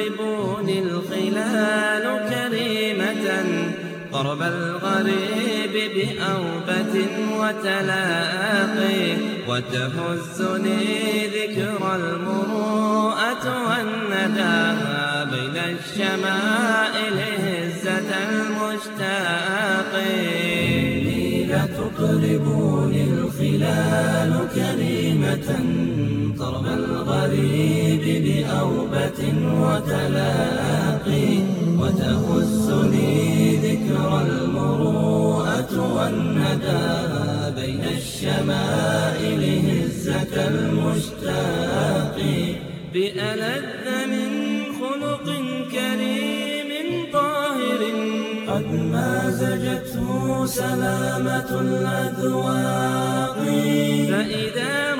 لتطربني الخلال كريمة قرب الغريب بأوبة وتلاقي وتهزني ذكر المروءة والندى بين الشمائل هزة المشتاق. إني لتطربني الخلال كريمة طرب الغريب بأوبة وتلاقي وتهزني ذكر المروءة والندى بين الشمائل هزة المشتاق. بألذ من خلق كريم طاهر قد مازجته سلامة الأذواق. فإذا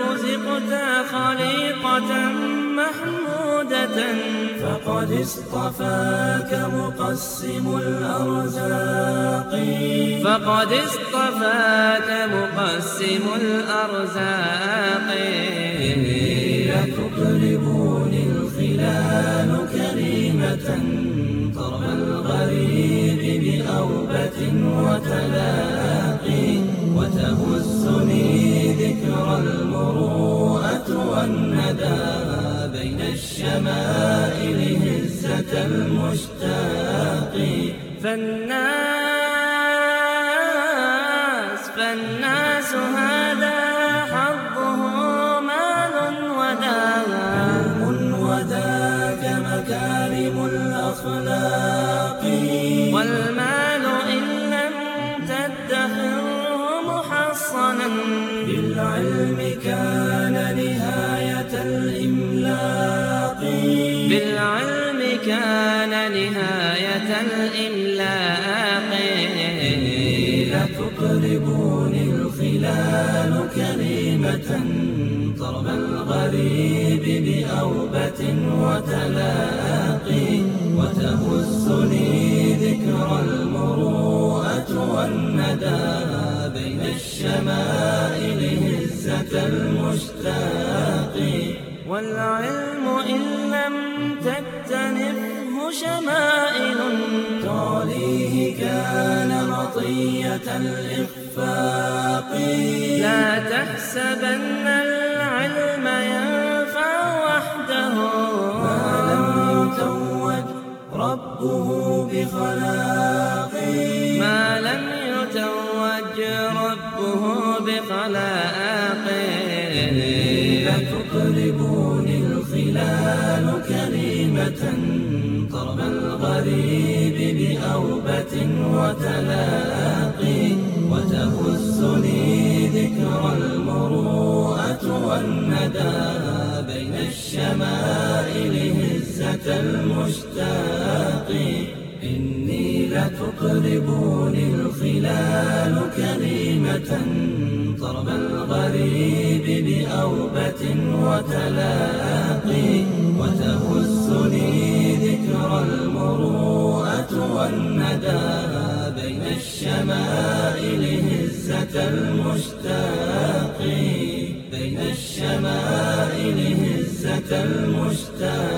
رزقت خليقة محمودة فقد اصطفاك مقسم الأرزاق. فقد اصطفاك مقسم الأرزاق. لتطلبني الخلال كريمة طرب الغريب بأوبة وتلاقي والندى بين الشمائل هزة المشتاق. فالناس فالناس هذا حظه مال وداع. علم وذاك مكارم الأخلاق. بالعلم كان نهاية الإملاق. بالعلم كان نهاية الإملاق. لتطربني الخلال كريمة طرب الغريب بأوبة وتلاقي وتهزني ذكر المروءة والندى بين الشمائل هزة المشتاق والعلم إن لم تكتنفه شمائل تعليه كان مطية الإخفاق. لا تحسبن العلم ينفع وحده. ما لم يتوج ربه بخلاق ما لم يتوج ربه بخلاق طرب الغريب بأوبة وتلاقي وتهزني ذكر المروءة والندى بين الشمائل هزة المشتاق. إني لتطربني الخلال كريمة طرب الغريب بأوبة وتلاقي والندى بين الشمائل هزة المشتاق بين الشمائل هزة المشتاق